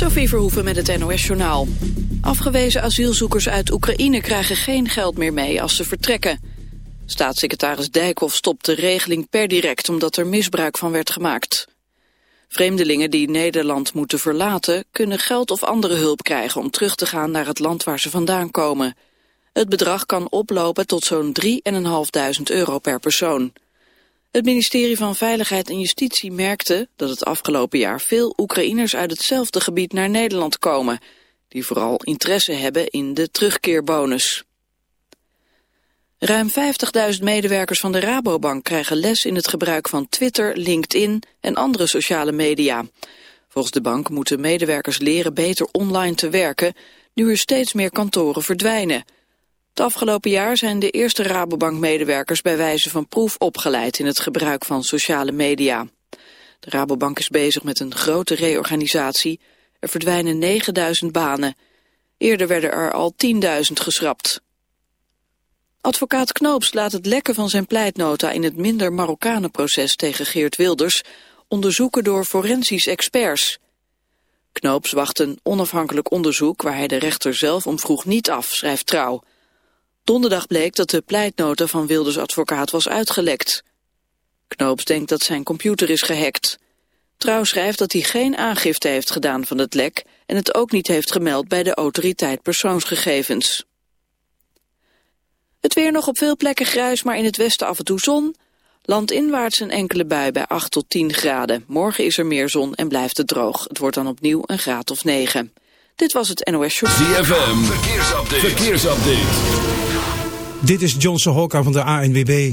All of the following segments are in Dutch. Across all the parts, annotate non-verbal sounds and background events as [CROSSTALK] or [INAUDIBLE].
Sophie Verhoeven met het NOS-journaal. Afgewezen asielzoekers uit Oekraïne krijgen geen geld meer mee als ze vertrekken. Staatssecretaris Dijkhoff stopt de regeling per direct omdat er misbruik van werd gemaakt. Vreemdelingen die Nederland moeten verlaten kunnen geld of andere hulp krijgen om terug te gaan naar het land waar ze vandaan komen. Het bedrag kan oplopen tot zo'n 3.500 euro per persoon. Het ministerie van Veiligheid en Justitie merkte dat het afgelopen jaar veel Oekraïners uit hetzelfde gebied naar Nederland komen, die vooral interesse hebben in de terugkeerbonus. Ruim 50.000 medewerkers van de Rabobank krijgen les in het gebruik van Twitter, LinkedIn en andere sociale media. Volgens de bank moeten medewerkers leren beter online te werken, nu er steeds meer kantoren verdwijnen. Het afgelopen jaar zijn de eerste Rabobank-medewerkers bij wijze van proef opgeleid in het gebruik van sociale media. De Rabobank is bezig met een grote reorganisatie. Er verdwijnen 9000 banen. Eerder werden er al 10.000 geschrapt. Advocaat Knoops laat het lekken van zijn pleitnota in het minder Marokkanenproces tegen Geert Wilders onderzoeken door forensisch experts. Knoops wacht een onafhankelijk onderzoek waar hij de rechter zelf om vroeg niet af, schrijft Trouw. Donderdag bleek dat de pleitnota van Wilders advocaat was uitgelekt. Knoops denkt dat zijn computer is gehackt. Trouw schrijft dat hij geen aangifte heeft gedaan van het lek... en het ook niet heeft gemeld bij de autoriteit persoonsgegevens. Het weer nog op veel plekken grijs, maar in het westen af en toe zon. Landinwaarts een enkele bui bij 8 tot 10 graden. Morgen is er meer zon en blijft het droog. Het wordt dan opnieuw een graad of 9. Dit was het NOS Show. ZFM, verkeersupdate. verkeersupdate. Dit is Johnson Hokka van de ANWB.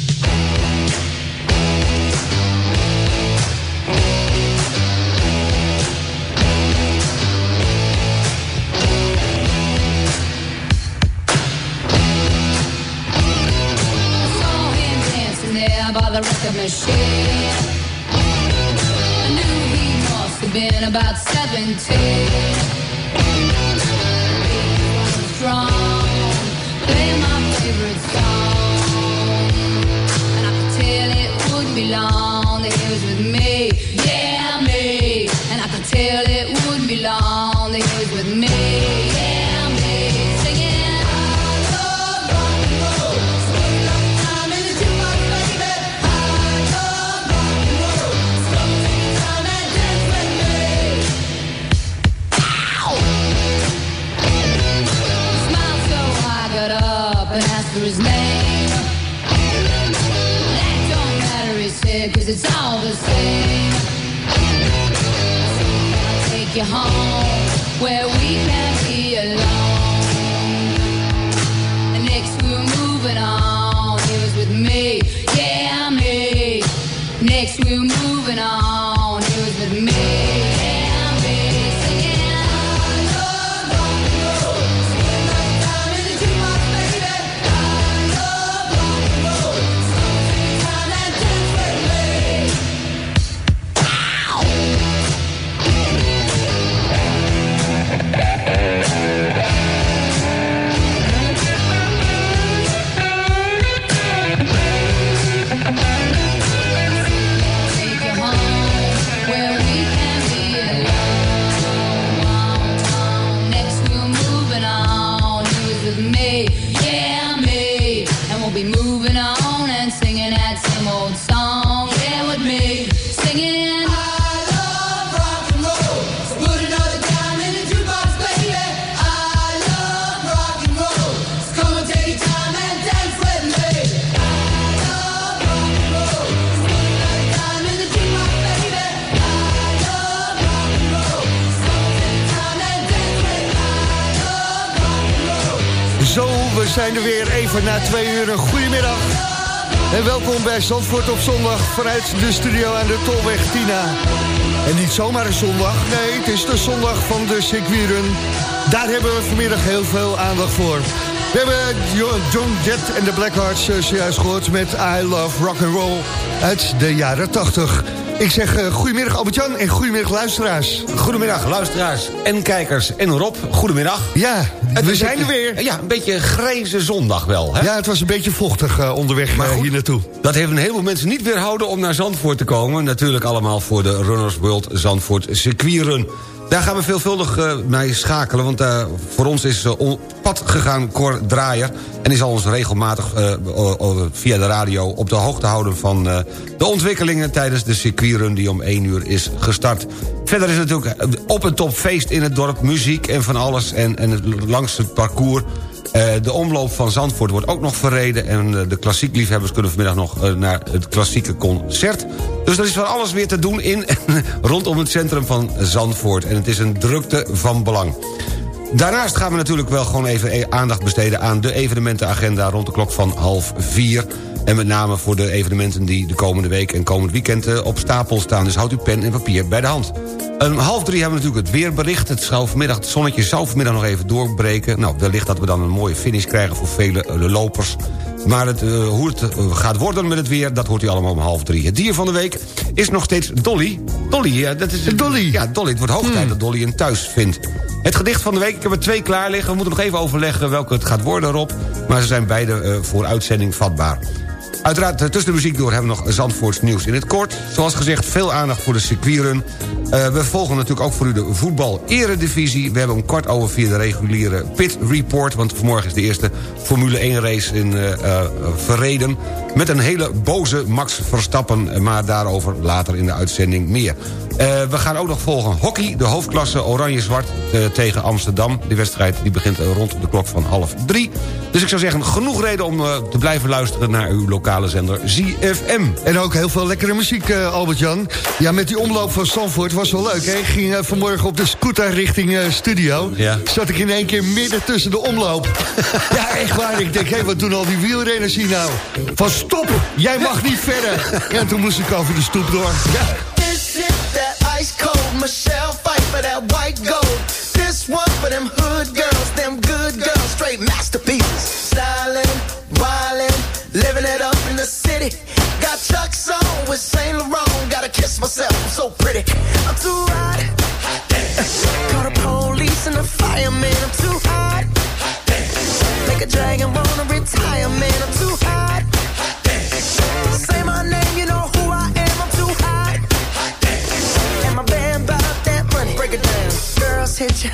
I knew he must have been about 17. He was strong, my favorite song. And I could tell it wouldn't be long he was with me, yeah, me. And I could tell it wouldn't be long he was with me, I'll take you home where we can be alone. Next we're moving on. He was with me, yeah, me. Next we're moving on. He was with me, bij Zandvoort op zondag vanuit de studio aan de Tolweg Tina. En niet zomaar een zondag, nee, het is de zondag van de circuitrun. Daar hebben we vanmiddag heel veel aandacht voor. We hebben Jo- John Jett en de Blackhearts eh, zojuist gehoord met I Love Rock and Roll uit de jaren 80. Ik zeg eh, goedemiddag Albert-Jan en goedemiddag luisteraars. Goedemiddag, luisteraars en kijkers. En Rob, goedemiddag. Ja, Het we zijn er weer. Ja, een beetje grijze zondag wel. Hè? Ja, het was een beetje vochtig eh, onderweg Maar eh, goed, hier naartoe. Dat heeft een heleboel mensen niet weerhouden om naar Zandvoort te komen. Natuurlijk allemaal voor de Runners World Zandvoort circuitrun. Daar gaan we veelvuldig eh, mee schakelen, want eh, voor ons is eh, on- pad gegaan Cor Draaier... en die zal ons regelmatig eh, via de radio op de hoogte houden... van eh, de ontwikkelingen tijdens de circuitrun die om 1 uur is gestart. Verder is natuurlijk eh, op een top feest in het dorp, muziek en van alles... en, en langs het parcours eh, de omloop van Zandvoort wordt ook nog verreden... en eh, de klassiekliefhebbers kunnen vanmiddag nog eh, naar het klassieke concert. Dus er is van alles weer te doen in en [LAUGHS] rondom het centrum van Zandvoort. En het is een drukte van belang. Daarnaast gaan we natuurlijk wel gewoon even e- aandacht besteden... aan de evenementenagenda rond de klok van half vier. En met name voor de evenementen die de komende week en komend weekend eh, op stapel staan. Dus houd uw pen en papier bij de hand. Om half drie hebben we natuurlijk het weerbericht. Het, zou vanmiddag, het zonnetje zou vanmiddag nog even doorbreken. Nou, wellicht dat we dan een mooie finish krijgen voor vele eh, lopers. Maar het, eh, hoe het gaat worden met het weer, dat hoort u allemaal om half drie. Het dier van de week is nog steeds Dolly. Dolly, ja, dat is... Dolly. Ja, Dolly. Het wordt hoog tijd dat Dolly een thuis vindt. Het gedicht van de week, ik heb er twee klaar liggen. We moeten nog even overleggen welke het gaat worden, Rob. Maar ze zijn beide voor uitzending vatbaar. Uiteraard, eh, tussen de muziek door hebben we nog Zandvoorts nieuws in het kort. Zoals gezegd, veel aandacht voor de circuitrun. Eh, we volgen natuurlijk ook voor u de voetbal-eredivisie. We hebben om kwart over vier de reguliere pit report... want vanmorgen is de eerste Formule 1 race in eh, verreden... met een hele boze Max Verstappen... maar daarover later in de uitzending meer. Eh, we gaan ook nog volgen hockey, de hoofdklasse oranje-zwart eh, tegen Amsterdam. Die wedstrijd die begint eh, rond de klok van half drie. Dus ik zou zeggen, genoeg reden om te blijven luisteren... naar uw lokale zender ZFM. En ook heel veel lekkere muziek, Albert-Jan. Ja, met die omloop van Stanford was wel leuk, hè? Ik ging vanmorgen op de scooter richting studio. Ja. Zat ik in één keer midden tussen de omloop. [LAUGHS] ja, echt waar. Ik denk, hé, wat doen al die wielrenners hier nou? Van stop, jij mag niet verder. En toen moest ik over de stoep door. Ja. This is that ice cold Michelle fight for that white gold. This one for them hood girls, them good girls, straight masterpieces. Styling, wildin', living it up in the city. Got Chuck's on with Saint Laurent. Gotta kiss myself, I'm so pretty. I'm too hot. Call the police and the fireman. I'm too hot. Make a dragon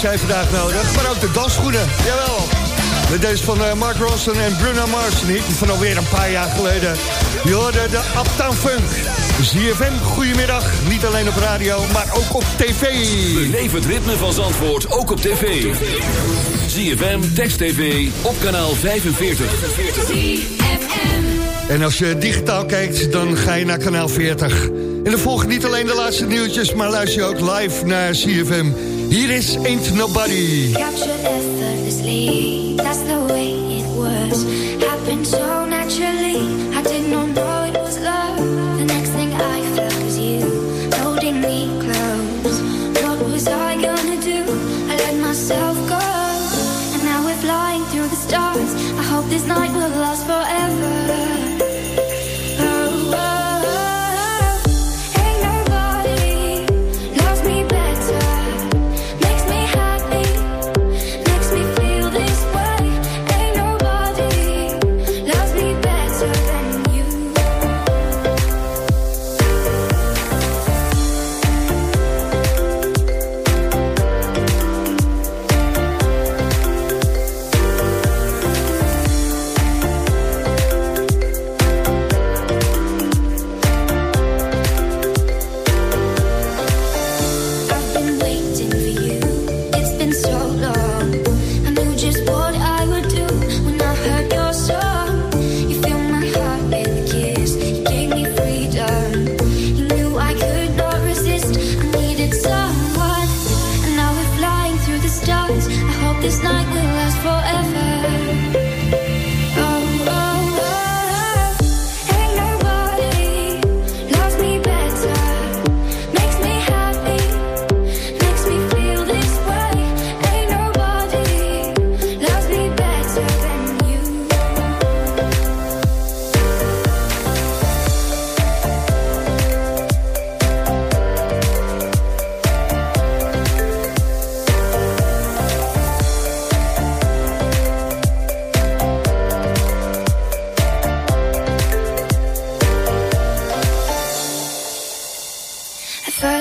zij vandaag nodig. Maar ook de dansschoenen, jawel. Met deze van eh, Mark Ronson en Bruno Mars. niet van alweer een paar jaar geleden. Je hoorde de Uptown Funk. ZFM, goedemiddag. Niet alleen op radio, maar ook op tv. Beleef het ritme van Zandvoort, ook op tv. ZFM, Text TV, op kanaal 45. En als je digitaal kijkt, dan ga je naar kanaal 40. En dan volg je niet alleen de laatste nieuwtjes, maar luister je ook live naar ZFM. Hier is Ain't Nobody. Capture effortlessly.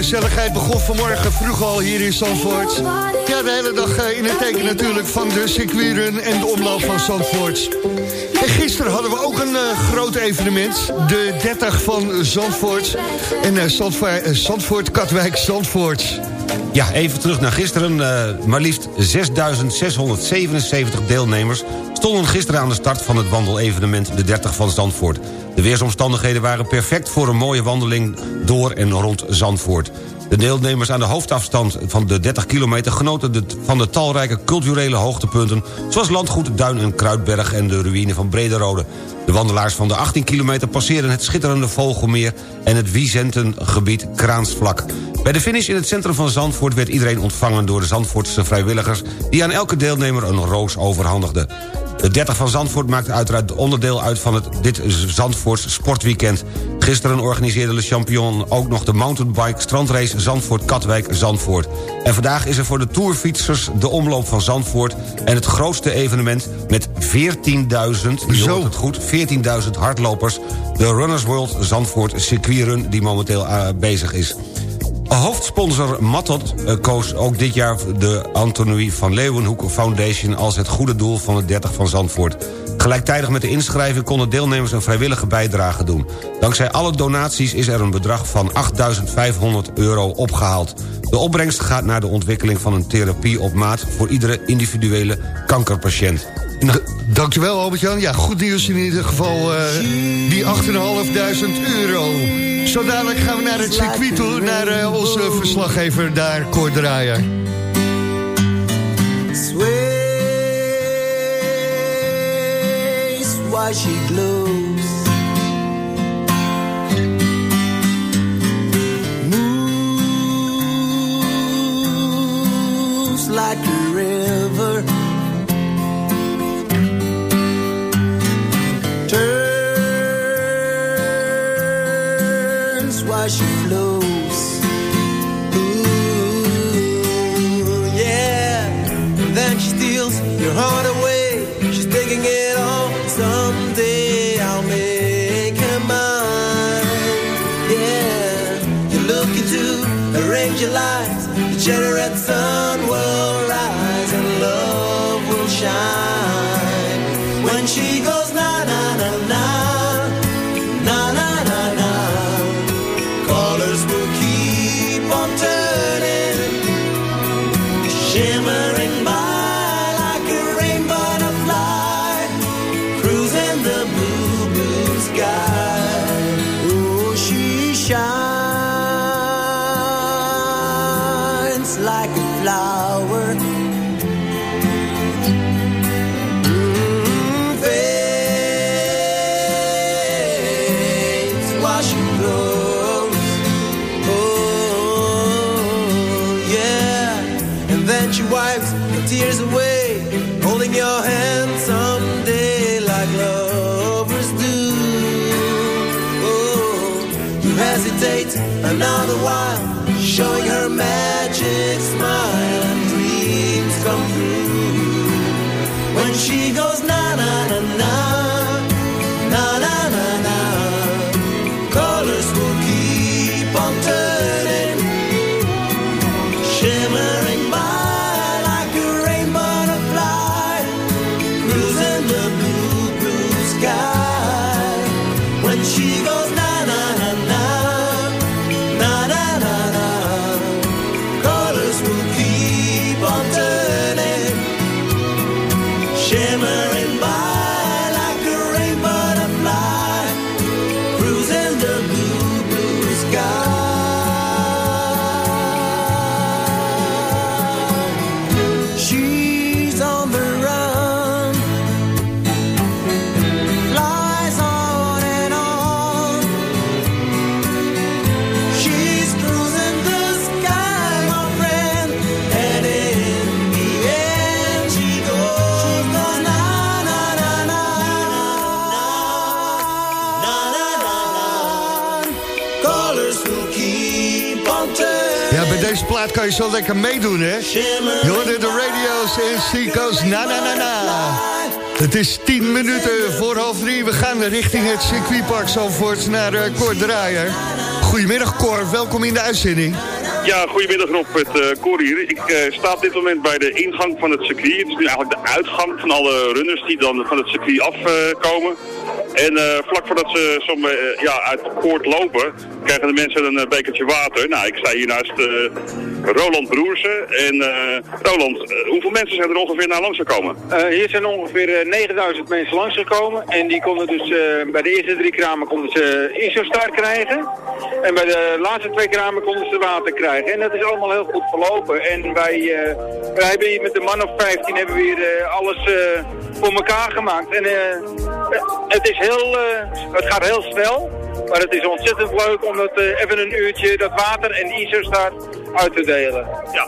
Gezelligheid begon vanmorgen vroeg al hier in Zandvoort. Ja, de hele dag eh, in het teken natuurlijk van de circuitrun en de omloop van Zandvoort. En gisteren hadden we ook een eh, groot evenement. De 30 van Zandvoort. En eh, Zandvoort, Katwijk, Zandvoort. Ja, even terug naar gisteren. Maar liefst 6.677 deelnemers stonden gisteren aan de start van het wandelevenement de 30 van Zandvoort. De weersomstandigheden waren perfect voor een mooie wandeling door en rond Zandvoort. De deelnemers aan de hoofdafstand van de 30 kilometer... genoten van de talrijke culturele hoogtepunten... zoals Landgoed Duin en Kruidberg en de ruïne van Brederode. De wandelaars van de 18 kilometer passeerden het schitterende Vogelmeer... en het Wiesentengebied Kraansvlak. Bij de finish in het centrum van Zandvoort werd iedereen ontvangen... door de Zandvoortse vrijwilligers... die aan elke deelnemer een roos overhandigden. De 30 van Zandvoort maakt uiteraard onderdeel uit van het, dit Zandvoorts sportweekend. Gisteren organiseerde Le Champion ook nog de mountainbike strandrace Zandvoort-Katwijk-Zandvoort. En vandaag is er voor de tourfietsers de omloop van Zandvoort... en het grootste evenement met 14.000, je hoort het goed, 14.000 hardlopers... de Runners World Zandvoort circuitrun die momenteel eh, bezig is. Hoofdsponsor Mattot eh, koos ook dit jaar de Antonie van Leeuwenhoek Foundation... als het goede doel van het 30 van Zandvoort. Gelijktijdig met de inschrijving konden deelnemers een vrijwillige bijdrage doen. Dankzij alle donaties is er een bedrag van 8.500 euro opgehaald. De opbrengst gaat naar de ontwikkeling van een therapie op maat... voor iedere individuele kankerpatiënt. Dankjewel Albert-Jan. Ja, goed nieuws in ieder geval. eh, die 8.500 euro. Zo dadelijk gaan we naar het circuit toe. Naar eh, onze verslaggever daar, Cor Draaier. She glows. Moves like a river. She flows. Ooh, yeah. And then she steals your heart away. She's taking it all. Someday I'll make her mine. Yeah. You look into her angel eyes. The generate sun another one. Plaat kan je zo lekker meedoen, hè? Je hoorde de radio's en Seacoast na na na na. Het is 10 minuten voor half drie. We gaan richting het circuitpark Zandvoort naar uh, Kort Draaier. Goedemiddag Cor, welkom in de uitzending. Ja, goedemiddag Rob, het uh, Cor hier. Ik eh, sta op dit moment bij de ingang van het circuit. Het is nu eigenlijk de uitgang van alle runners die dan van het circuit afkomen. En eh, vlak voordat ze zo, ja, uit de poort lopen, krijgen de mensen een bekertje water. Nou, ik sta hier naast Roland Broersen. En Roland, hoeveel mensen zijn er ongeveer naar langs gekomen? hier zijn ongeveer 9000 mensen langsgekomen. En die konden dus bij de eerste drie kramen konden ze ISO-start krijgen. En bij de laatste twee kramen konden ze water krijgen. En dat is allemaal heel goed verlopen. En wij, wij hebben hier met de man of 15 hebben we hier alles voor elkaar gemaakt. En het, is heel, het gaat heel snel. Maar het is ontzettend leuk om dat, even een uurtje dat water en ISO staat uit te delen. Ja,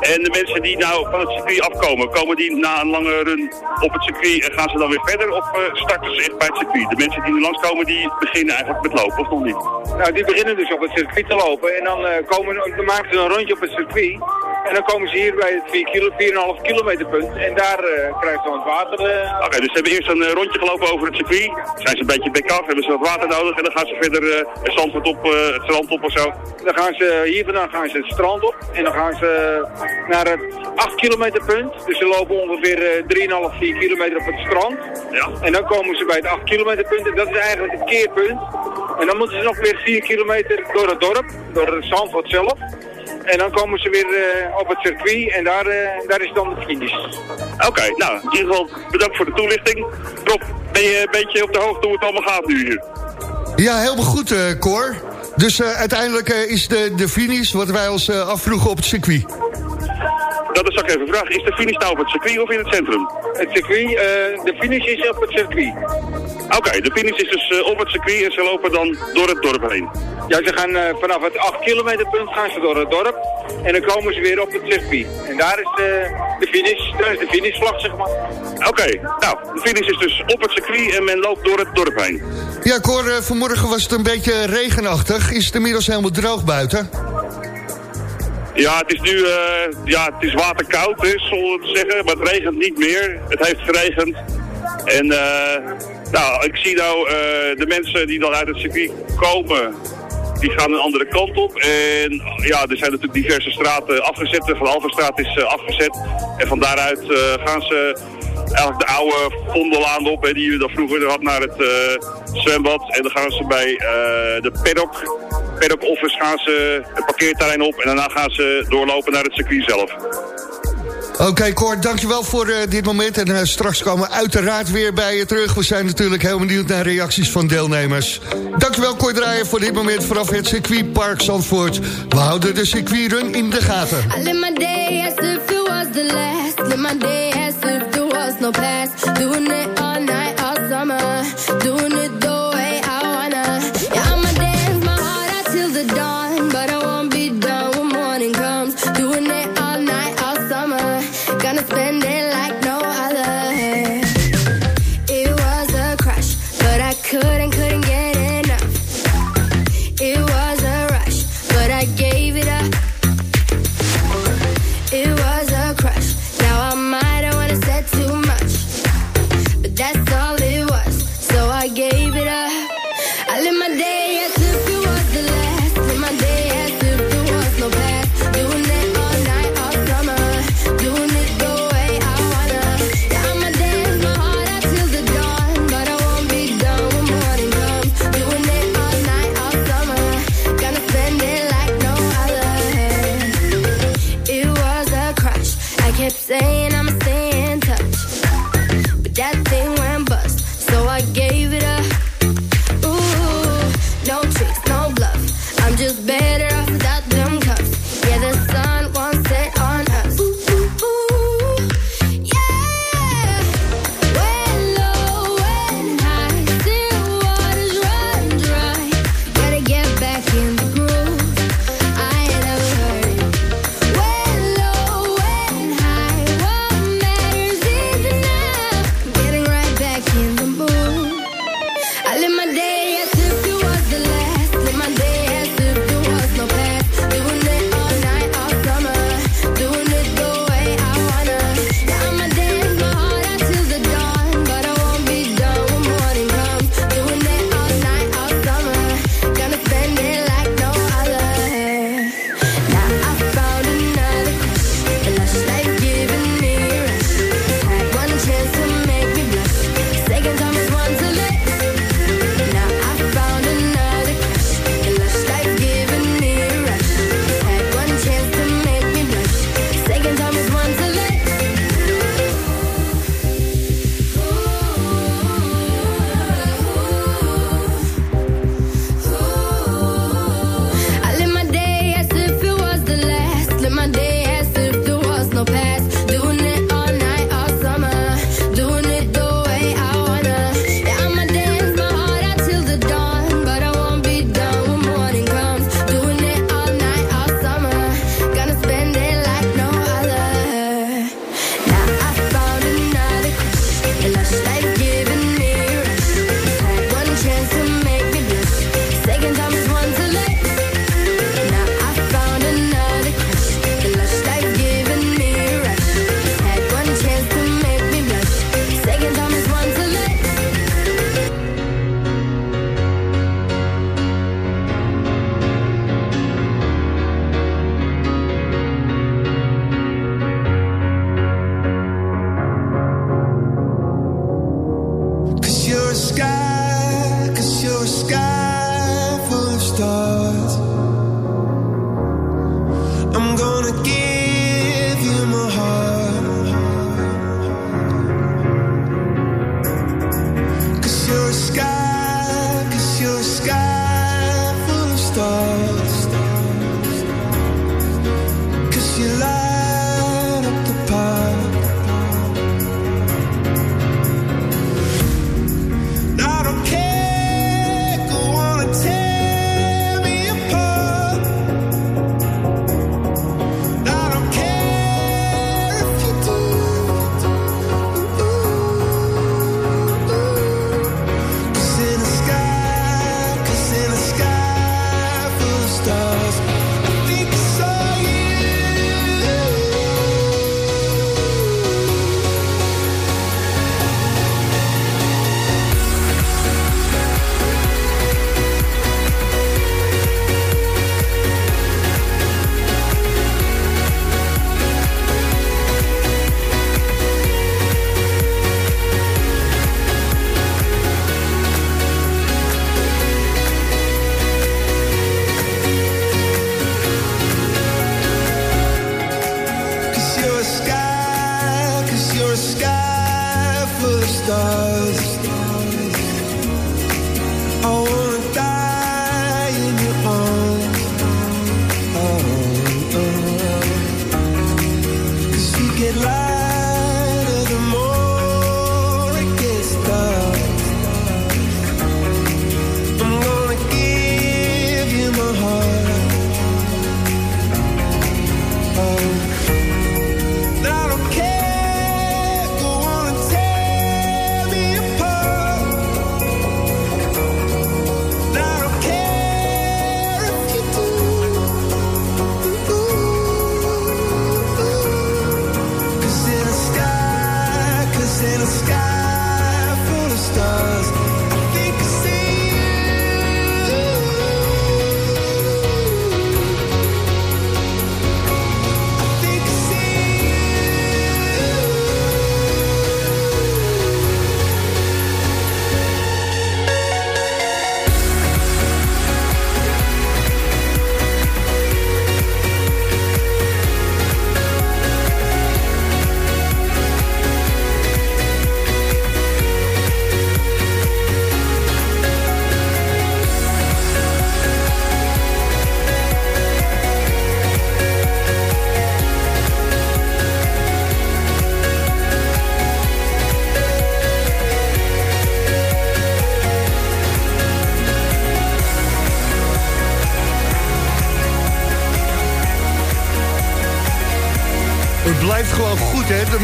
en de mensen die nou van het circuit afkomen, komen die na een lange run op het circuit en gaan ze dan weer verder of starten ze echt bij het circuit? De mensen die nu langskomen, die beginnen eigenlijk met lopen, of nog niet? Nou, die beginnen dus op het circuit te lopen en dan, komen, dan maken ze een rondje op het circuit. En dan komen ze hier bij het 4,5 kilo, kilometer punt. En daar uh, krijgen ze wat water. Uh... Oké, dus ze hebben eerst een uh, rondje gelopen over het circuit. Zijn ze een beetje back af, hebben ze wat water nodig. En dan gaan ze verder het, zandvoort op, het strand op of zo. Dan gaan ze, hier vandaan gaan ze het strand op. En dan gaan ze naar het 8 kilometer punt. Dus ze lopen ongeveer 3,5, 4 kilometer op het strand. Ja. En dan komen ze bij het 8 kilometer punt. En dat is eigenlijk het keerpunt. En dan moeten ze nog weer 4 kilometer door het dorp. Door het Zandvoort zelf. En dan komen ze weer uh, op het circuit en daar, uh, daar is dan de finish. Oké, nou, in ieder geval bedankt voor de toelichting. Rob, ben je een beetje op de hoogte hoe het allemaal gaat nu hier? Ja, helemaal goed, uh, Cor. Dus uiteindelijk is de, de finish wat wij ons afvroegen op het circuit. Dat is ook even een vraag. Is de finish nou op het circuit of in het centrum? Het circuit, de finish is op het circuit. Oké, de finish is dus op het circuit en ze lopen dan door het dorp heen. Ja, ze gaan uh, vanaf het 8 kilometer punt gaan ze door het dorp. En dan komen ze weer op het circuit. En daar is de, de finish, daar is de finishvlag, zeg maar. Oké, okay, nou, de finish is dus op het circuit en men loopt door het dorp heen. Ja, ik hoor, uh, vanmorgen was het een beetje regenachtig. Is het inmiddels helemaal droog buiten? Ja, het is nu uh, ja, het is waterkoud, is, zullen we zeggen. Maar het regent niet meer. Het heeft geregend. En nou, ik zie nou de mensen die dan uit het circuit komen die gaan een andere kant op. En ja, er zijn natuurlijk diverse straten afgezet. Van Alverstraat is uh, afgezet. En van daaruit uh, gaan ze eigenlijk de oude Vondelaan op, hè, die je dan vroeger had naar het zwembad. En dan gaan ze bij de paddock, paddock office gaan ze het parkeerterrein op. En daarna gaan ze doorlopen naar het circuit zelf. Oké, okay, dankjewel voor uh, dit moment. En uh, straks komen we uiteraard weer bij je terug. We zijn natuurlijk heel benieuwd naar reacties van deelnemers. Dankjewel, Cor Draaien, voor dit moment vanaf het circuitpark Zandvoort. We houden de circuitrun in de gaten. I live my day as if it was the last. Live my day as if there was no past. Doing it all night, all summer. Doing it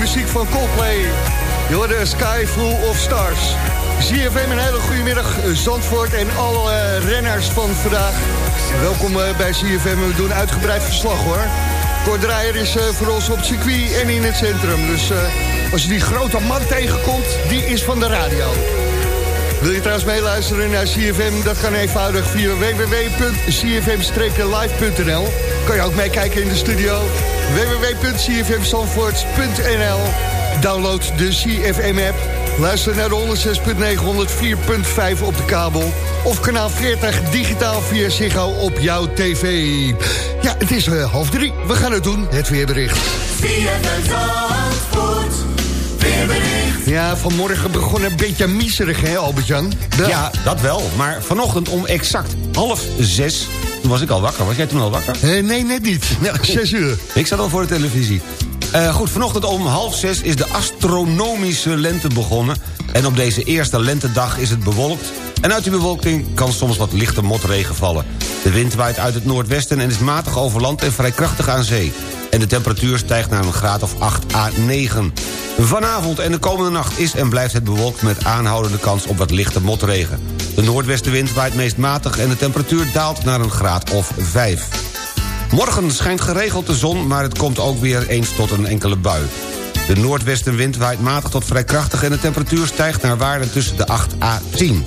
muziek van Coldplay. Je Sky Full of Stars. ZFM, een hele goede middag. Zandvoort en alle eh, renners van vandaag. Welkom eh, bij ZFM. We doen uitgebreid verslag, hoor. Kort Draaier is eh, voor ons op circuit en in het centrum. Dus als je die grote man tegenkomt, die is van de radio. Wil je trouwens meeluisteren naar CFM? Dat kan eenvoudig via www.cfm-live.nl. Kan je ook meekijken in de studio. www.cfmzandvoort.nl Download de CFM-app. Luister naar de 106.9, 104.5 op de kabel. Of kanaal 40 digitaal via Ziggo op jouw tv. Ja, het is eh, half drie. We gaan het doen, het weerbericht. Ja, vanmorgen begon een beetje miserig, hè, Albert-Jan? Ja, dat wel. Maar vanochtend om exact half zes... Toen was ik al wakker. Was jij toen al wakker? Eh, nee, net niet. [LAUGHS] Zes uur. Ik zat al voor de televisie. Eh, goed, vanochtend om half zes is de astronomische lente begonnen. En op deze eerste lentedag is het bewolkt. En uit die bewolking kan soms wat lichte motregen vallen. De wind waait uit het noordwesten en is matig over land en vrij krachtig aan zee. En de temperatuur stijgt naar een graad of 8 à 9. Vanavond en de komende nacht is en blijft het bewolkt... met aanhoudende kans op wat lichte motregen. De noordwestenwind waait meest matig en de temperatuur daalt naar een graad of 5. Morgen schijnt geregeld de zon, maar het komt ook weer eens tot een enkele bui. De noordwestenwind waait matig tot vrij krachtig... en de temperatuur stijgt naar waarden tussen de 8 à 10.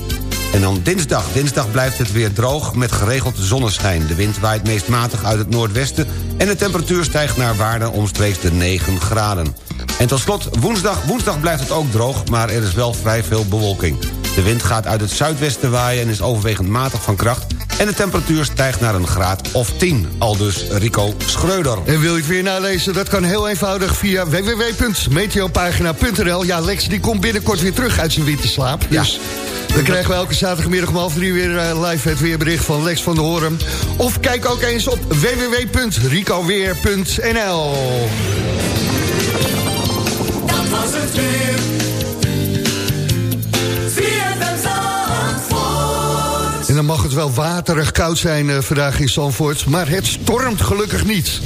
En dan dinsdag. Dinsdag blijft het weer droog met geregeld zonneschijn. De wind waait meest matig uit het noordwesten... en de temperatuur stijgt naar waarden omstreeks de 9 graden. En tot slot woensdag. Woensdag blijft het ook droog, maar er is wel vrij veel bewolking. De wind gaat uit het zuidwesten waaien en is overwegend matig van kracht... en de temperatuur stijgt naar een graad of 10. Aldus Rico Schreuder. En wil je het weer nalezen? Dat kan heel eenvoudig via www.meteopagina.nl. Ja, Lex die komt binnenkort weer terug uit zijn winterslaap. Dus dan krijgen we elke zaterdagmiddag om half drie weer eh, live het weerbericht van Lex van der Hoorn. Of kijk ook eens op www.ricoweer.nl. Dat was het weer. Mag het wel waterig koud zijn eh, vandaag in Zandvoort, maar het stormt gelukkig niet.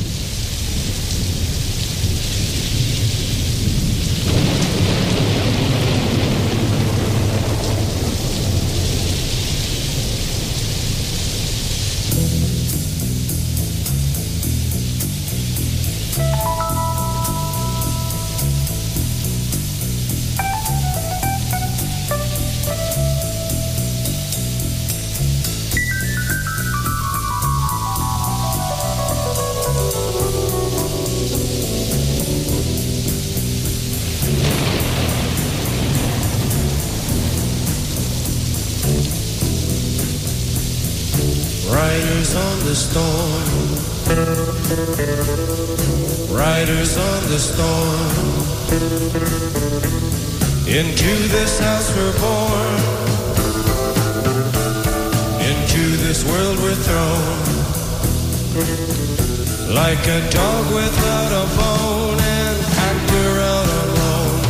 Like a dog without a bone, an actor out alone.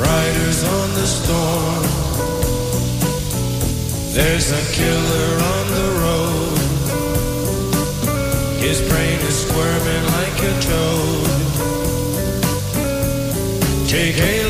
Riders on the storm. There's a killer on the road. His brain is squirming like a toad. Take a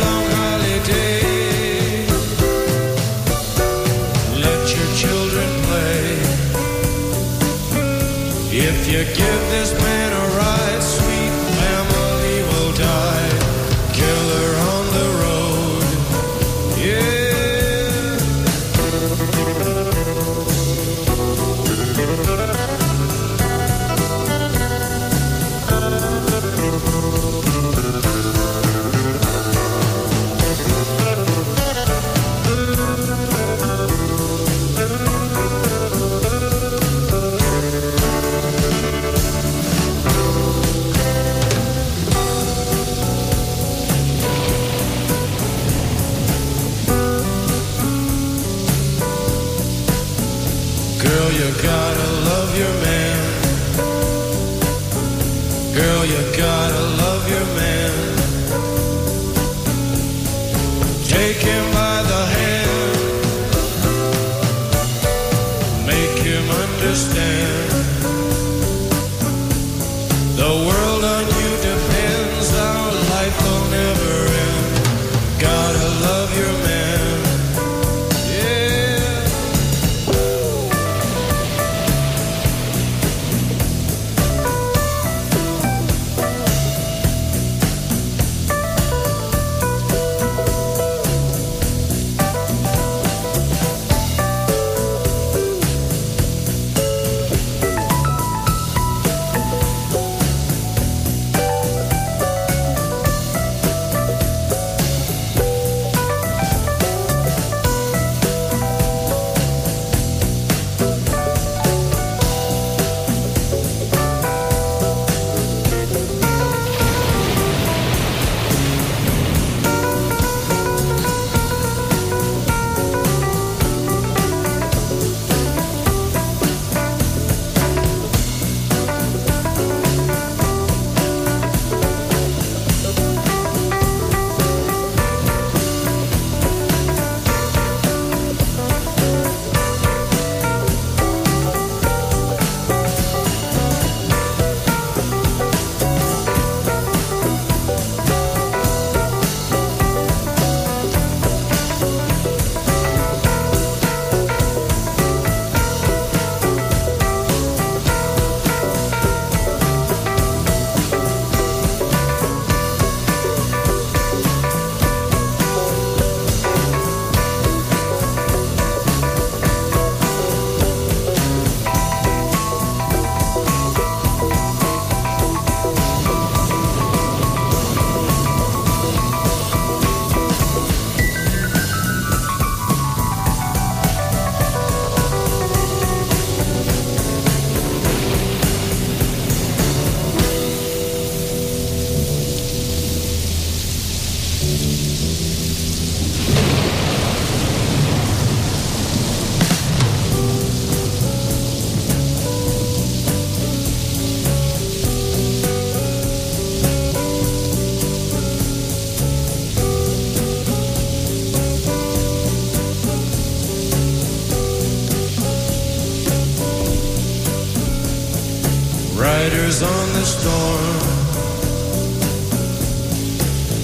storm.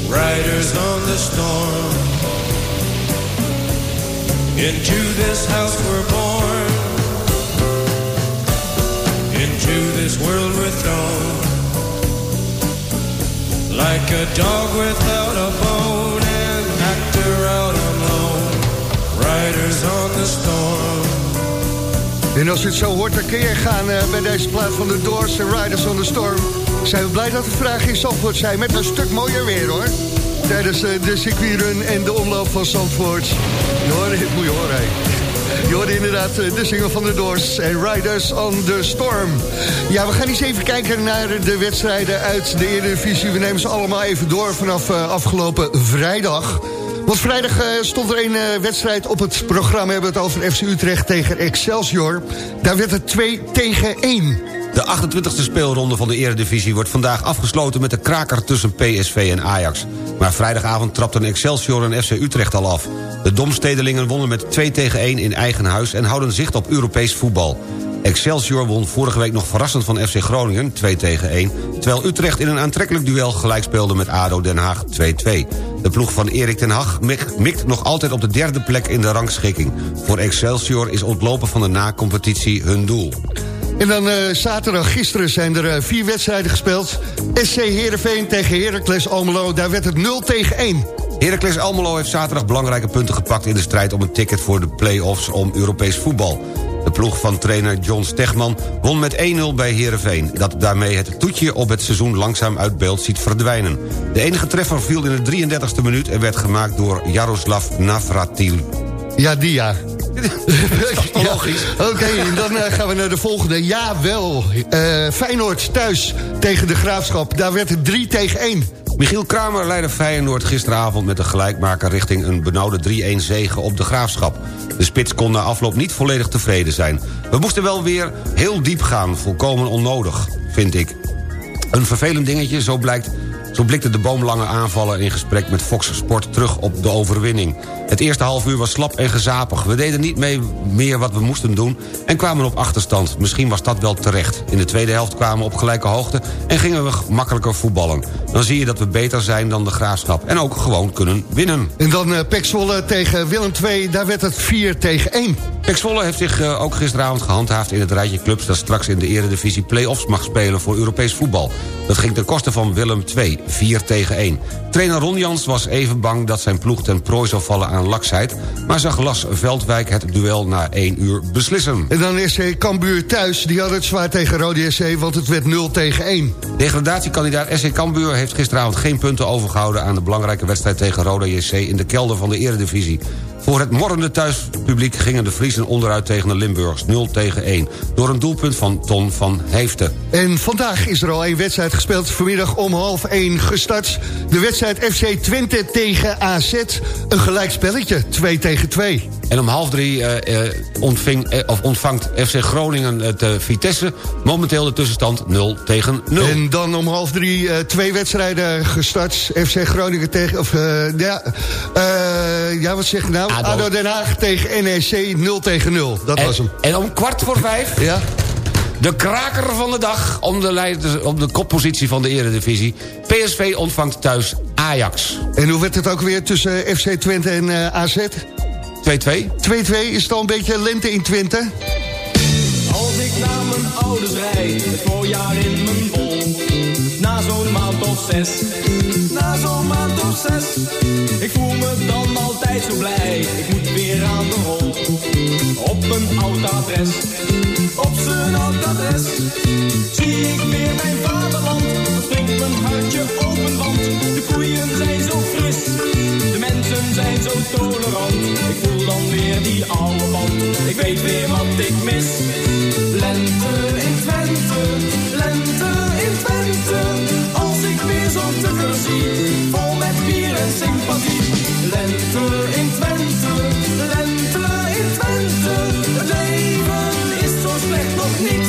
Riders on the storm. Into this house we're born. Into this world we're thrown. Like a dog without a bone, an actor out alone. Riders on the storm. En als je het zo hoort, dan kun je gaan eh, bij deze plaat van de Doors en Riders on the Storm. Zijn we blij dat de vraag in Zandvoort zijn met een stuk mooier weer hoor. Tijdens eh, de circuitrun en de omloop van Zandvoort. Je hoorde het, moet je horen. Je inderdaad eh, de single van de Doors en Riders on the Storm. Ja, we gaan eens even kijken naar de wedstrijden uit de Eredivisie. We nemen ze allemaal even door vanaf afgelopen vrijdag. Want vrijdag eh, stond er een eh, wedstrijd op het programma. We hebben het over FC Utrecht tegen Excelsior. Daar werd het 2 tegen 1. De 28e speelronde van de Eredivisie wordt vandaag afgesloten... met de kraker tussen PSV en Ajax. Maar vrijdagavond trapten Excelsior en FC Utrecht al af. De Domstedelingen wonnen met 2 tegen 1 in eigen huis... en houden zicht op Europees voetbal. Excelsior won vorige week nog verrassend van FC Groningen, 2 tegen 1... terwijl Utrecht in een aantrekkelijk duel gelijk speelde met ADO Den Haag 2-2. De ploeg van Erik ten Hag mik- mikt nog altijd op de derde plek in de rangschikking. Voor Excelsior is ontlopen van de na-competitie hun doel. En dan eh, zaterdag, gisteren zijn er eh, vier wedstrijden gespeeld. SC Heerenveen tegen Heracles Almelo, daar werd het 0 tegen 1. Heracles Almelo heeft zaterdag belangrijke punten gepakt... in de strijd om een ticket voor de play-offs om Europees voetbal. De ploeg van trainer John Stegman won met 1-0 bij Heerenveen... dat daarmee het toetje op het seizoen langzaam uit beeld ziet verdwijnen. De enige treffer viel in de 33e minuut... en werd gemaakt door Jaroslav Navratil. Ja, die ja. [LAUGHS] logisch? Ja, Oké, dan eh, gaan we naar de volgende. Jawel, eh Feyenoord thuis tegen de Graafschap. Daar werd het 3 tegen 1. Michiel Kramer leidde Feyenoord gisteravond met een gelijkmaker... richting een benauwde 3-1 zege op de Graafschap. De spits kon na afloop niet volledig tevreden zijn. We moesten wel weer heel diep gaan, volkomen onnodig, vind ik. Een vervelend dingetje, zo blijkt... Zo blikte de boomlange aanvaller in gesprek met Fox Sport terug op de overwinning. Het eerste half uur was slap en gezapig. We deden niet mee meer wat we moesten doen en kwamen op achterstand. Misschien was dat wel terecht. In de tweede helft kwamen we op gelijke hoogte en gingen we makkelijker voetballen. Dan zie je dat we beter zijn dan de Graafschap en ook gewoon kunnen winnen. En dan Pek Zwolle tegen Willem II, daar werd het 4 tegen 1. Pek Zwolle heeft zich eh, ook gisteravond gehandhaafd in het rijtje clubs... dat straks in de eredivisie play-offs mag spelen voor Europees voetbal. Dat ging ten koste van Willem II, 4 tegen 1. Trainer Ron Jans was even bang dat zijn ploeg ten prooi zou vallen aan laksheid... maar zag Las Veldwijk het duel na 1 uur beslissen. En dan SC Cambuur thuis, die had het zwaar tegen Rode SC, want het werd 0 tegen 1. Degradatiekandidaat SC Cambuur heeft gisteravond geen punten overgehouden... aan de belangrijke wedstrijd tegen Roda JC in de kelder van de eredivisie. Voor het morrende thuispubliek gingen de Friesen onderuit tegen de Limburgs 0 tegen 1... door een doelpunt van Ton van Heeften. En vandaag is er al een wedstrijd gespeeld, vanmiddag om half 1 gestart. De wedstrijd FC Twente tegen AZ, een gelijk spelletje, 2 tegen 2. En om half drie eh, eh, ontving, eh, of ontvangt FC Groningen het Vitesse. Momenteel de tussenstand 0 tegen 0. En dan om half drie twee wedstrijden gestart. FC Groningen tegen... Of, ja, ja, wat zeg je nou? ADO. ADO. Den Haag tegen NEC 0 tegen 0. Dat en, was hem. en om kwart voor vijf, Ja? de kraker van de dag... om de, om de koppositie van de eredivisie. PSV ontvangt thuis Ajax. En hoe werd het ook weer tussen FC Twente en AZ? 2-2 2-2. is al een beetje lente in Twente? Als ik naar mijn ouders rijd, het voorjaar in mijn bol. Na zo'n maand of zes, na zo'n maand of zes. Ik voel me dan altijd zo blij, ik moet weer aan de rol. Op een oud adres, op zijn oud adres. Zie ik weer mijn vaderland, dan springt mijn hartje open, want de koeien zijn zo fris. De mensen zijn zo tolerant, ik voel dan weer die oude band. Ik weet weer wat ik mis. Lente in Twente, lente in Twente. Als ik weer zo'n tukker zie, vol met bier en sympathie. Lente in Twente, lente in Twente. Het leven is zo slecht nog niet.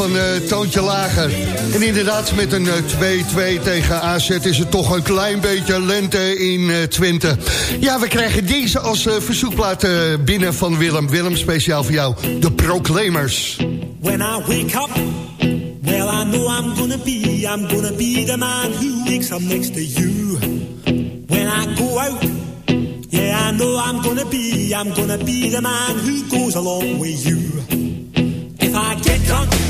Van eh, Toontje Lager. En inderdaad, met een eh, 2-2 tegen AZ is het toch een klein beetje lente in eh, Twente. Ja, we krijgen deze als eh, verzoekplaat eh, binnen van Willem. Willem, speciaal voor jou, de Proclaimers. When I wake up, well, I know I'm gonna be, I'm gonna be the man who wakes up next to you. When I go out, yeah, I know I'm gonna be, I'm gonna be the man who goes along with you. If I get drunk,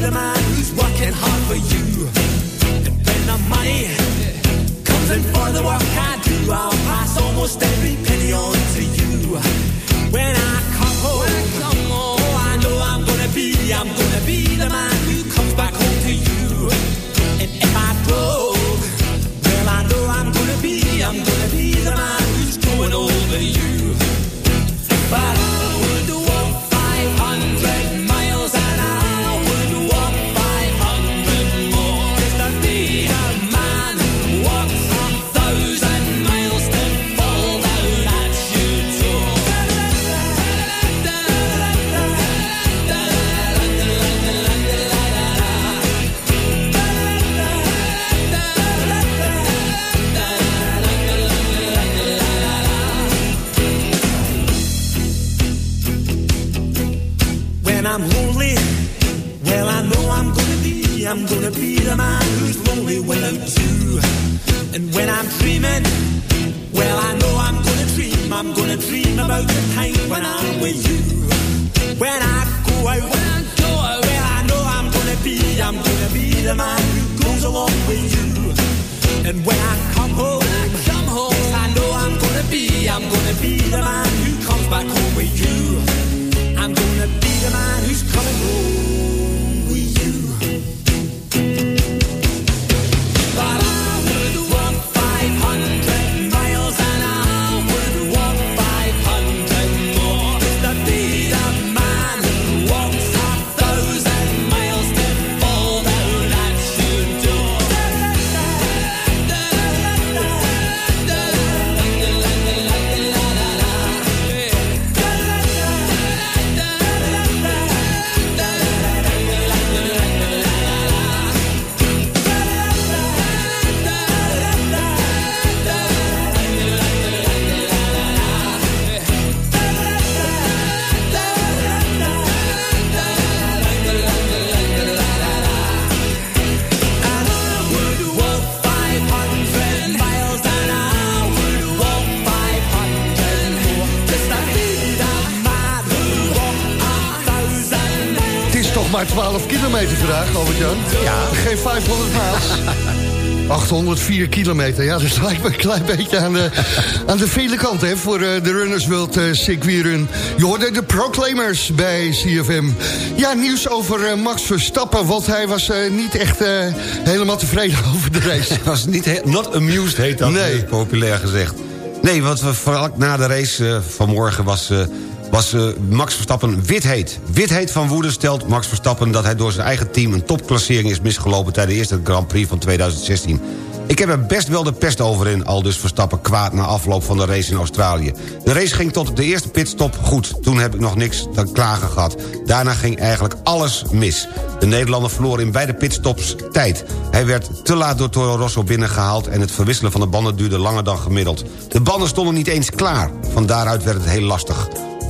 the man who's working hard for you. And when the money comes in for the work I do, I'll pass almost every penny on to you. The man who goes along with you. And when I come home, I come home, I know I'm gonna be, I'm gonna be the man who comes back home with you. I'm gonna be the man who's coming home maar 12 kilometer vandaag, Albert-Jan. Ja. Geen 500 miles. [LAUGHS] 804 kilometer, ja, dat lijkt me een klein beetje aan de, aan de vele kant hè, voor eh, de Runners World uh, Circuit Run. Je hoorde de Proclaimers bij CFM. Ja, nieuws over eh, Max Verstappen, want hij was niet echt helemaal tevreden [LAUGHS] over de race. Hij was niet not amused, heet dat Nee. populair gezegd. Nee, wat we vooral na de race vanmorgen was... was eh, Max Verstappen wit heet. Wit heet van woede stelt Max Verstappen... dat hij door zijn eigen team een topklassering is misgelopen... tijdens de eerste Grand Prix van 2016. Ik heb er best wel de pest over in, al dus Verstappen kwaad... na afloop van de race in Australië. De race ging tot de eerste pitstop goed. Toen heb ik nog niks te klagen gehad. Daarna ging eigenlijk alles mis. De Nederlander verloor in beide pitstops tijd. Hij werd te laat door Toro Rosso binnengehaald... en het verwisselen van de banden duurde langer dan gemiddeld. De banden stonden niet eens klaar. Van daaruit werd het heel lastig.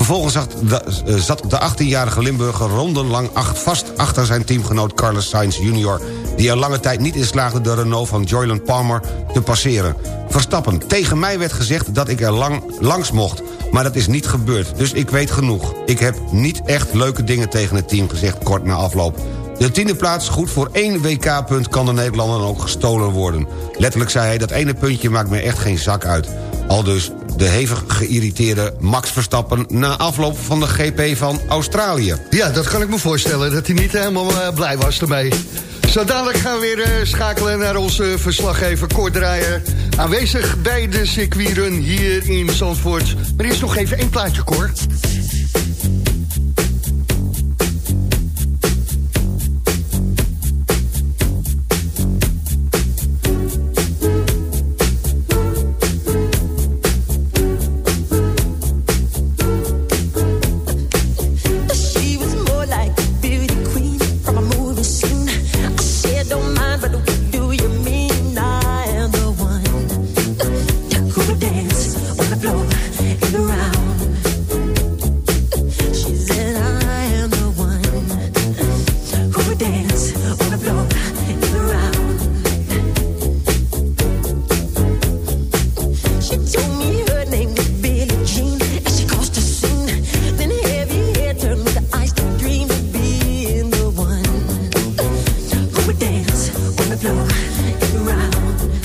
Vervolgens zat de, eh, zat de 18-jarige Limburger rondenlang acht vast achter zijn teamgenoot Carlos Sainz Jr... die er lange tijd niet in slaagde de Renault van Joyland Palmer te passeren. Verstappen, tegen mij werd gezegd dat ik er lang, langs mocht... maar dat is niet gebeurd, dus ik weet genoeg. Ik heb niet echt leuke dingen tegen het team gezegd kort na afloop. De tiende plaats, goed voor één WK-punt... kan de Nederlander ook gestolen worden. Letterlijk zei hij, dat ene puntje maakt me echt geen zak uit. Al dus de hevig geïrriteerde Max Verstappen... na afloop van de GP van Australië. Ja, dat kan ik me voorstellen, dat hij niet helemaal eh, blij was ermee. Zo dadelijk gaan we weer eh, schakelen naar onze verslaggever Kort Draaier. Aanwezig bij de circuitrun hier in Zandvoort. Maar eerst nog even één plaatje, Cor. hands when the floor is round.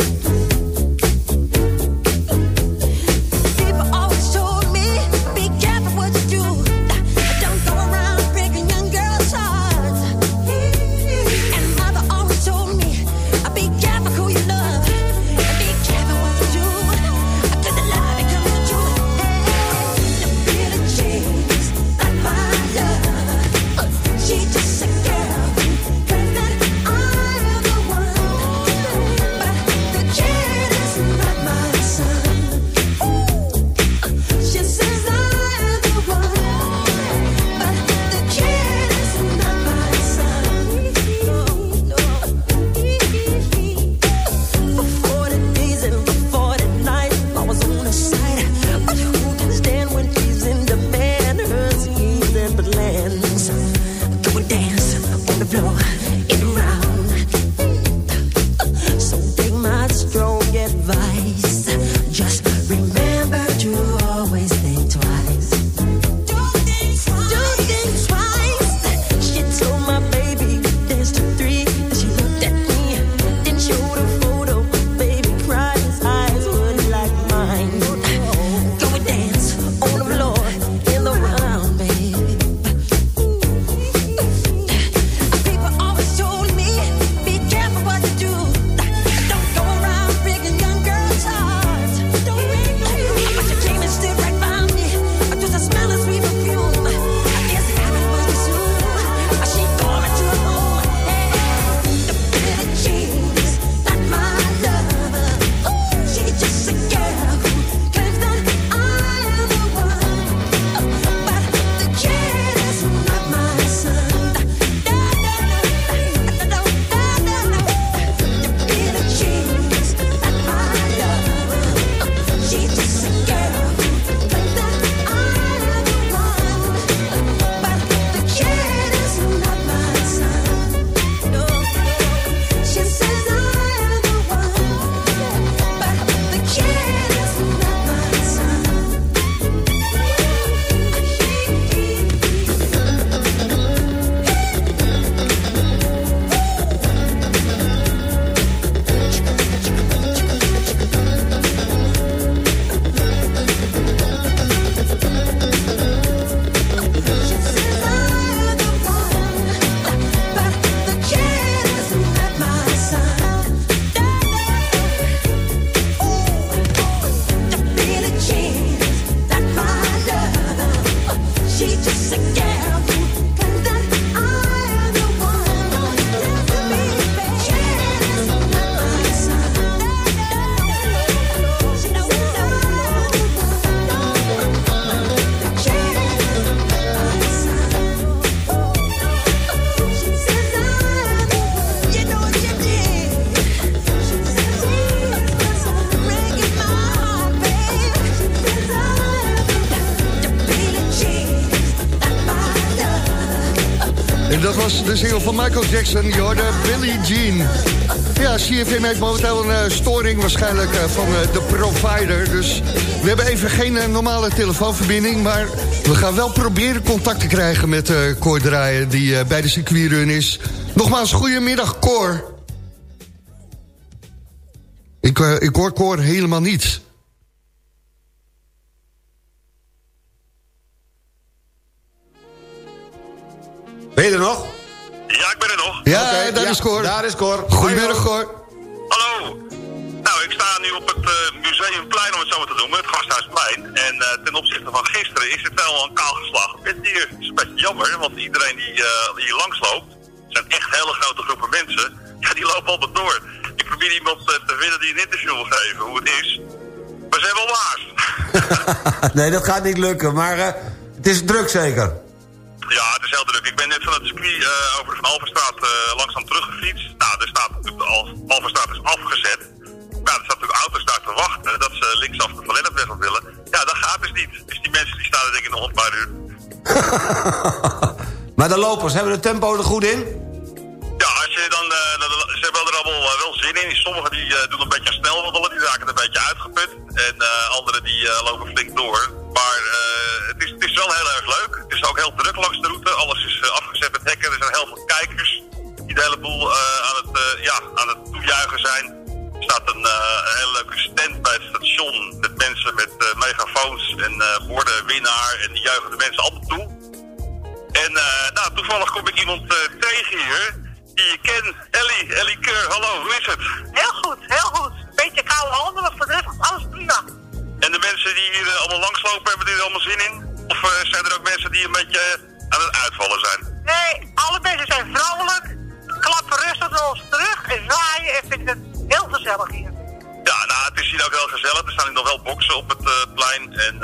Michael Jackson, je hoorde Billie Jean. Ja, CFM heeft momenteel een eh, storing waarschijnlijk eh, van eh, de provider. Dus we hebben even geen normale telefoonverbinding... maar we gaan wel proberen contact te krijgen met eh Cor Draaien... die bij de circuitrun is. Nogmaals, goedemiddag Cor. Ik, ik hoor Cor helemaal niet. Ja, daar ja, is Cor. Daar is Cor. Goedemiddag Cor. Hallo. Nou, ik sta nu op het eh, Museumplein, om het zo maar te noemen, het Gasthuisplein. En eh, ten opzichte van gisteren is het wel een kaal geslagen. Het hier is een beetje jammer, want iedereen die, eh, die hier langs loopt, zijn echt hele grote groepen mensen, [LAUGHS] ja, die lopen altijd door. Ik probeer iemand te vinden die een interview wil geven, hoe het is. Maar ze hebben wel waars. [LAUGHS] [LAUGHS] nee, dat gaat niet lukken, maar eh, het is druk zeker. Ja, het is heel druk. Ik ben net van het circuit eh, over de Van Alphenstraat eh, langzaam teruggefietst. Nou, er staat de Al- Alphenstraat is afgezet. Ja, er staan natuurlijk auto's daar te wachten dat ze linksaf de Van Lennepweg op willen. Ja, dat gaat dus niet. Dus die mensen die staan er denk ik nog een paar uur. [LAUGHS] Maar de lopers, hebben de tempo er goed in? Eh, ze hebben er allemaal eh, wel zin in. Sommigen die eh, doen een beetje snel wandelen, die raken een beetje uitgeput. En anderen die lopen flink door. Maar het, is, het is wel heel erg leuk. Het is ook heel druk langs de route. Alles is afgezet met hekken. Er zijn heel veel kijkers die de hele boel aan, het, ja, aan het toejuichen zijn. Er staat een, een hele leuke stand bij het station met mensen met eh, megafoons en eh, borden winnaar. En die juichen de mensen allemaal toe. En nou, toevallig kom ik iemand tegen hier je ken. Ellie, Ellie Keur, hallo, hoe is het? Heel goed, heel goed. Beetje koude handen, maar voor de rest alles prima. En de mensen die hier eh, allemaal langslopen, hebben die er allemaal zin in? Of eh, zijn er ook mensen die een beetje eh, aan het uitvallen zijn? Nee, alle mensen zijn vrouwelijk, klappen rustig naar ons terug en zwaaien en vinden het heel gezellig hier. Ja, nou, het is hier ook heel gezellig. Er staan hier nog wel boksen op het plein. En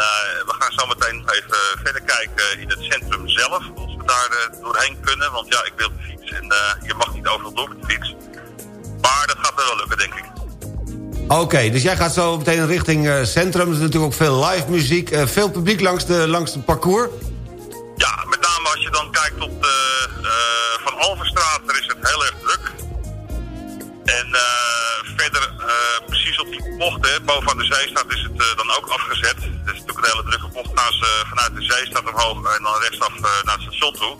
we gaan zo meteen nog even verder kijken in het centrum zelf. Daar eh, doorheen kunnen. Want ja, ik wil de fiets en eh, je mag niet overal door met de fiets. Maar dat gaat wel lukken, denk ik. Oké, dus jij gaat zo meteen richting eh, centrum. Er is natuurlijk ook veel live muziek. veel publiek langs de, langs het parcours. Ja, met name als je dan kijkt op de Van Alverstraat, daar is het heel erg druk. En eh, verder, eh, precies op die bocht, hè, bovenaan de Zeestraat, is het eh, dan ook afgezet. Het is natuurlijk een hele drukke bocht. Ze vanuit de Zeestraat omhoog en dan rechtsaf naar het station toe.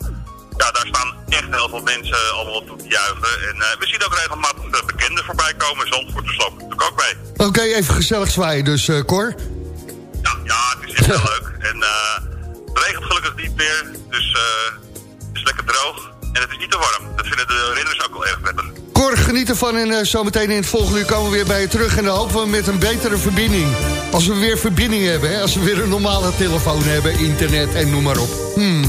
Ja, daar staan echt heel veel mensen allemaal toe te juichen. En we zien ook regelmatig bekenden voorbij komen. Zandvoort loopt natuurlijk ook mee. Oké, even gezellig zwaaien dus, Cor. Ja, ja, het is echt heel leuk. En het regent gelukkig niet meer, dus het is lekker droog. En het is niet te warm. Dat vinden de ridders ook wel erg prettig. Cor, geniet ervan en eh, zometeen in het volgende uur komen we weer bij je terug... en dan hopen we met een betere verbinding. Als we weer verbinding hebben, hè? als we weer een normale telefoon hebben, internet en noem maar op. Hmm.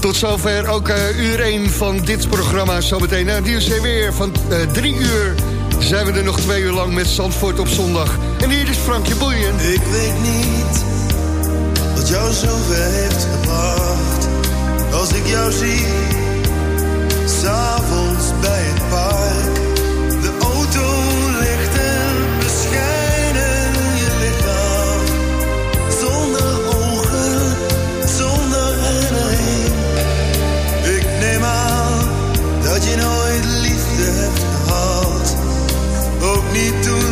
Tot zover ook eh, uur 1 van dit programma. Zometeen na het weer van eh, drie uur zijn we er nog twee uur lang met Zandvoort op zondag. En hier is Frankje Boeien. Ik weet niet wat jou zover heeft gebracht. Als ik jou zie, s'avonds bij het park. De auto ligt en beschijnen je lichaam. Zonder ogen, zonder herinnering. Ik neem aan dat je nooit liefde hebt gehad. Ook niet toen